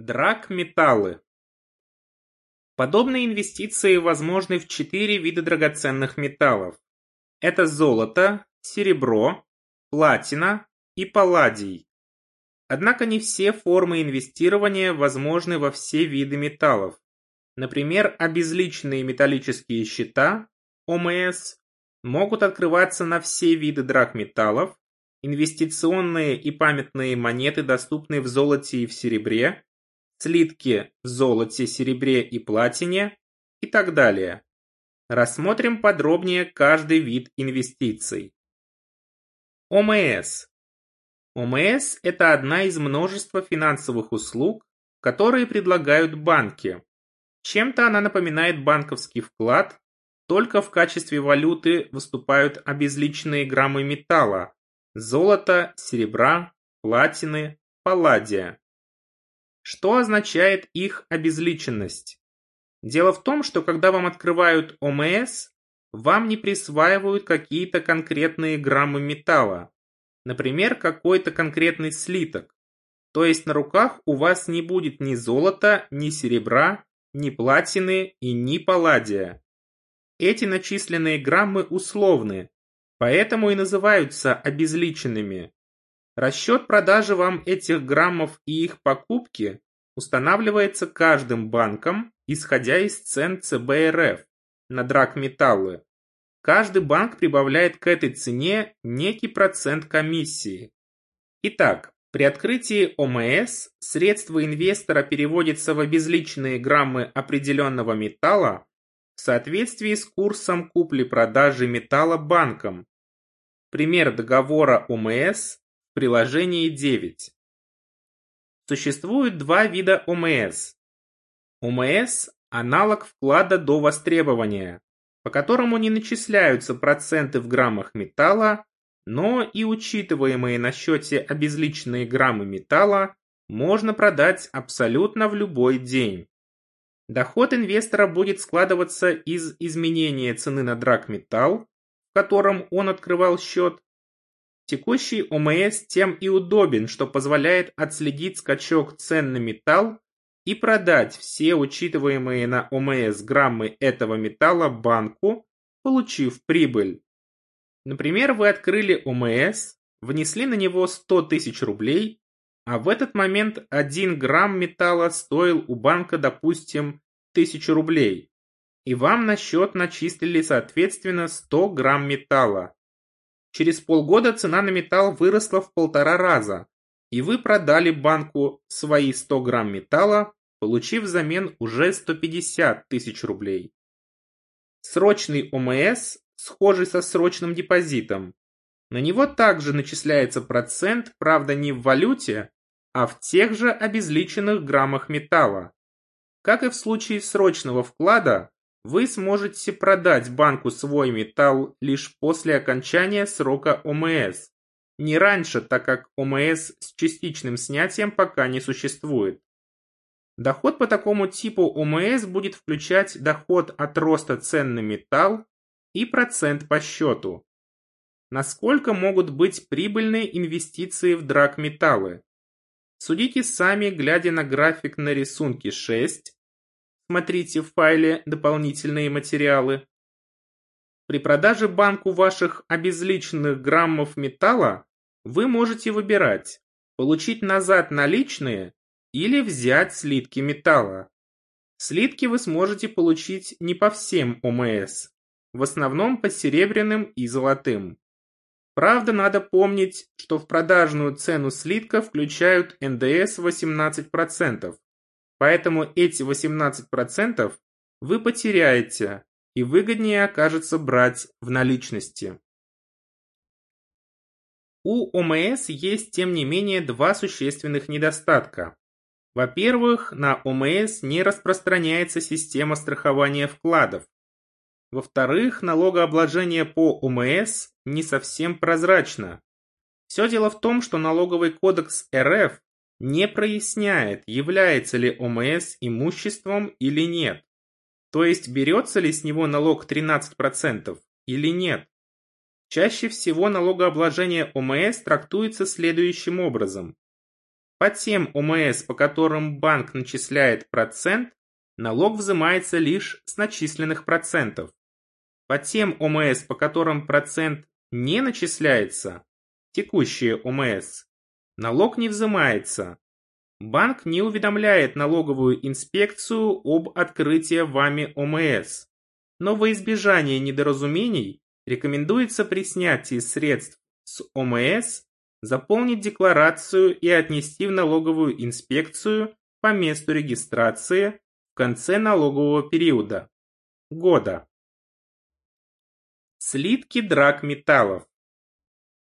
Драгметаллы. Подобные инвестиции возможны в четыре вида драгоценных металлов. Это золото, серебро, платина и палладий. Однако не все формы инвестирования возможны во все виды металлов. Например, обезличенные металлические счета, ОМС, могут открываться на все виды драгметаллов, инвестиционные и памятные монеты доступны в золоте и в серебре, слитки в золоте, серебре и платине и так далее. Рассмотрим подробнее каждый вид инвестиций. ОМС. ОМС – это одна из множества финансовых услуг, которые предлагают банки. Чем-то она напоминает банковский вклад, только в качестве валюты выступают обезличенные граммы металла – золота, серебра, платины, палладия. Что означает их обезличенность? Дело в том, что когда вам открывают ОМС, вам не присваивают какие-то конкретные граммы металла, например, какой-то конкретный слиток. То есть на руках у вас не будет ни золота, ни серебра, ни платины и ни палладия. Эти начисленные граммы условны, поэтому и называются обезличенными. Расчет продажи вам этих граммов и их покупки устанавливается каждым банком, исходя из цен ЦБ РФ на драгметаллы. Каждый банк прибавляет к этой цене некий процент комиссии. Итак, при открытии ОМС средства инвестора переводятся в обезличенные граммы определенного металла в соответствии с курсом купли-продажи металла банком. Пример договора ОМС в приложении 9. Существует два вида ОМС. ОМС – аналог вклада до востребования, по которому не начисляются проценты в граммах металла, но и учитываемые на счете обезличенные граммы металла можно продать абсолютно в любой день. Доход инвестора будет складываться из изменения цены на драгметалл, в котором он открывал счет, Текущий ОМС тем и удобен, что позволяет отследить скачок цен на металл и продать все учитываемые на ОМС граммы этого металла банку, получив прибыль. Например, вы открыли ОМС, внесли на него 100 тысяч рублей, а в этот момент 1 грамм металла стоил у банка, допустим, 1000 рублей, и вам на счет начислили соответственно 100 грамм металла. Через полгода цена на металл выросла в полтора раза, и вы продали банку свои 100 грамм металла, получив взамен уже 150 тысяч рублей. Срочный ОМС схожий со срочным депозитом. На него также начисляется процент, правда не в валюте, а в тех же обезличенных граммах металла. Как и в случае срочного вклада, вы сможете продать банку свой металл лишь после окончания срока ОМС. Не раньше, так как ОМС с частичным снятием пока не существует. Доход по такому типу ОМС будет включать доход от роста цен на металл и процент по счету. Насколько могут быть прибыльные инвестиции в драгметаллы? Судите сами, глядя на график на рисунке 6, Смотрите в файле «Дополнительные материалы». При продаже банку ваших обезличенных граммов металла вы можете выбирать получить назад наличные или взять слитки металла. Слитки вы сможете получить не по всем ОМС, в основном по серебряным и золотым. Правда, надо помнить, что в продажную цену слитка включают НДС 18%, Поэтому эти 18% вы потеряете и выгоднее окажется брать в наличности. У ОМС есть тем не менее два существенных недостатка. Во-первых, на ОМС не распространяется система страхования вкладов. Во-вторых, налогообложение по ОМС не совсем прозрачно. Все дело в том, что налоговый кодекс РФ не проясняет, является ли ОМС имуществом или нет. То есть берется ли с него налог 13% или нет. Чаще всего налогообложение ОМС трактуется следующим образом. По тем ОМС, по которым банк начисляет процент, налог взимается лишь с начисленных процентов. По тем ОМС, по которым процент не начисляется, текущие ОМС, налог не взимается. Банк не уведомляет налоговую инспекцию об открытии вами ОМС. Но во избежание недоразумений рекомендуется при снятии средств с ОМС заполнить декларацию и отнести в налоговую инспекцию по месту регистрации в конце налогового периода – года. Слитки драгметаллов.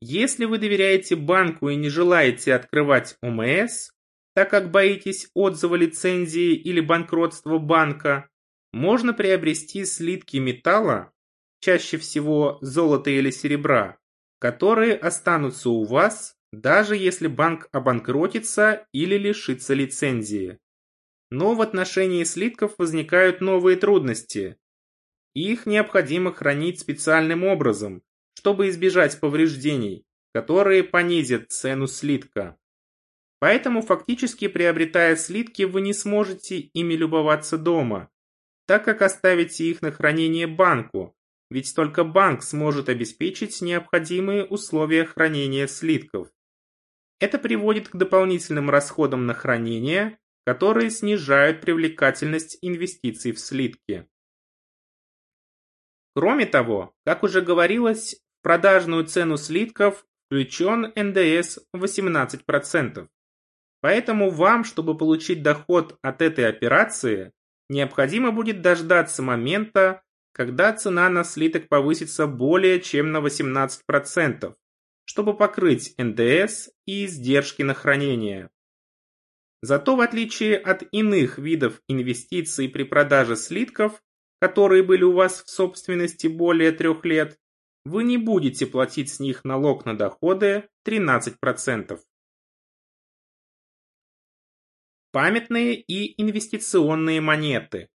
Если вы доверяете банку и не желаете открывать ОМС, так как боитесь отзыва лицензии или банкротства банка, можно приобрести слитки металла, чаще всего золота или серебра, которые останутся у вас, даже если банк обанкротится или лишится лицензии. Но в отношении слитков возникают новые трудности. Их необходимо хранить специальным образом, чтобы избежать повреждений, которые понизят цену слитка. Поэтому фактически приобретая слитки вы не сможете ими любоваться дома, так как оставите их на хранение банку, ведь только банк сможет обеспечить необходимые условия хранения слитков. Это приводит к дополнительным расходам на хранение, которые снижают привлекательность инвестиций в слитки. Кроме того, как уже говорилось, продажную цену слитков включен НДС 18%. Поэтому вам, чтобы получить доход от этой операции, необходимо будет дождаться момента, когда цена на слиток повысится более чем на 18%, чтобы покрыть НДС и издержки на хранение. Зато в отличие от иных видов инвестиций при продаже слитков, которые были у вас в собственности более трех лет, вы не будете платить с них налог на доходы 13%. Памятные и инвестиционные монеты.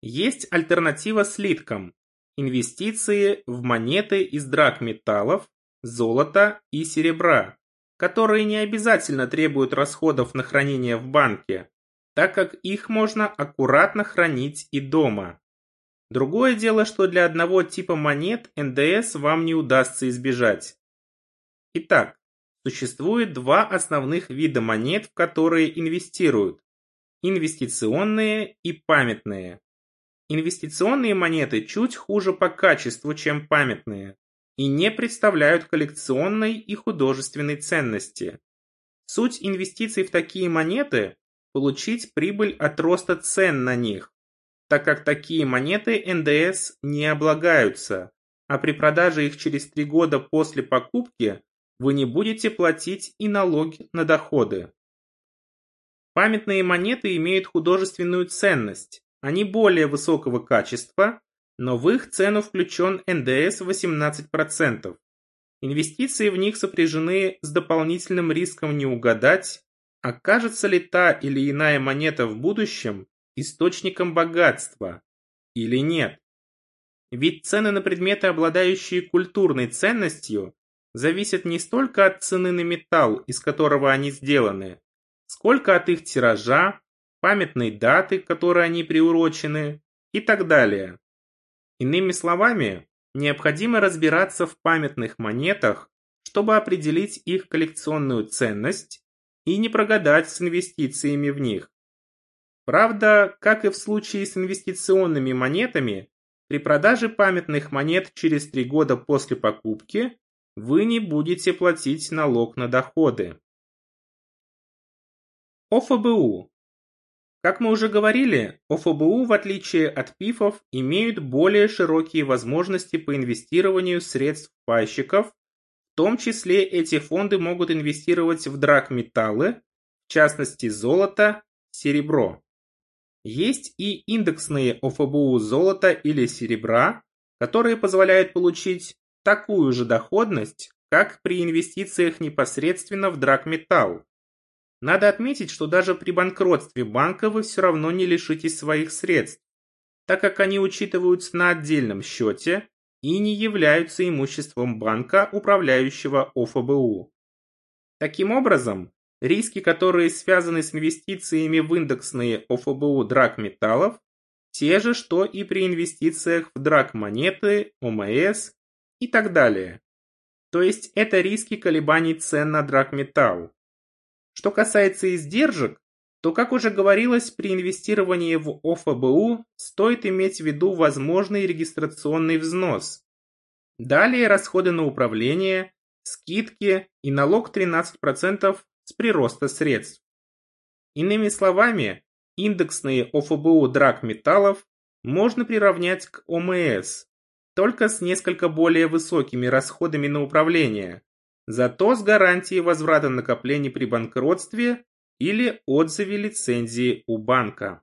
Есть альтернатива слиткам – инвестиции в монеты из драгметаллов, золота и серебра, которые не обязательно требуют расходов на хранение в банке, так как их можно аккуратно хранить и дома. Другое дело, что для одного типа монет НДС вам не удастся избежать. Итак, существует два основных вида монет, в которые инвестируют – инвестиционные и памятные. Инвестиционные монеты чуть хуже по качеству, чем памятные, и не представляют коллекционной и художественной ценности. Суть инвестиций в такие монеты – получить прибыль от роста цен на них, так как такие монеты НДС не облагаются, а при продаже их через три года после покупки вы не будете платить и налоги на доходы. Памятные монеты имеют художественную ценность, они более высокого качества, но в их цену включен НДС 18%. Инвестиции в них сопряжены с дополнительным риском не угадать, окажется ли та или иная монета в будущем источником богатства или нет. Ведь цены на предметы, обладающие культурной ценностью, зависят не столько от цены на металл, из которого они сделаны, сколько от их тиража, памятной даты, к которой они приурочены и так далее. Иными словами, необходимо разбираться в памятных монетах, чтобы определить их коллекционную ценность и не прогадать с инвестициями в них. Правда, как и в случае с инвестиционными монетами, при продаже памятных монет через три года после покупки вы не будете платить налог на доходы. ОФБУ как мы уже говорили, ОФБУ, в отличие от ПИФов, имеют более широкие возможности по инвестированию средств пайщиков, в том числе эти фонды могут инвестировать в драгметаллы, в частности золото, серебро. Есть и индексные ОФБУ золота или серебра, которые позволяют получить такую же доходность, как при инвестициях непосредственно в драгметалл. Надо отметить, что даже при банкротстве банка вы все равно не лишитесь своих средств, так как они учитываются на отдельном счете и не являются имуществом банка, управляющего ОФБУ. Таким образом, риски, которые связаны с инвестициями в индексные ОФБУ драгметаллов, те же, что и при инвестициях в драгмонеты, ОМС и так далее. То есть это риски колебаний цен на драгметалл. Что касается издержек, то, как уже говорилось, при инвестировании в ОФБУ стоит иметь в виду возможный регистрационный взнос. Далее расходы на управление, скидки и налог 13% с прироста средств. Иными словами, индексные ОФБУ драгметаллов можно приравнять к ОМС, только с несколько более высокими расходами на управление, зато с гарантией возврата накоплений при банкротстве или отзыве лицензии у банка.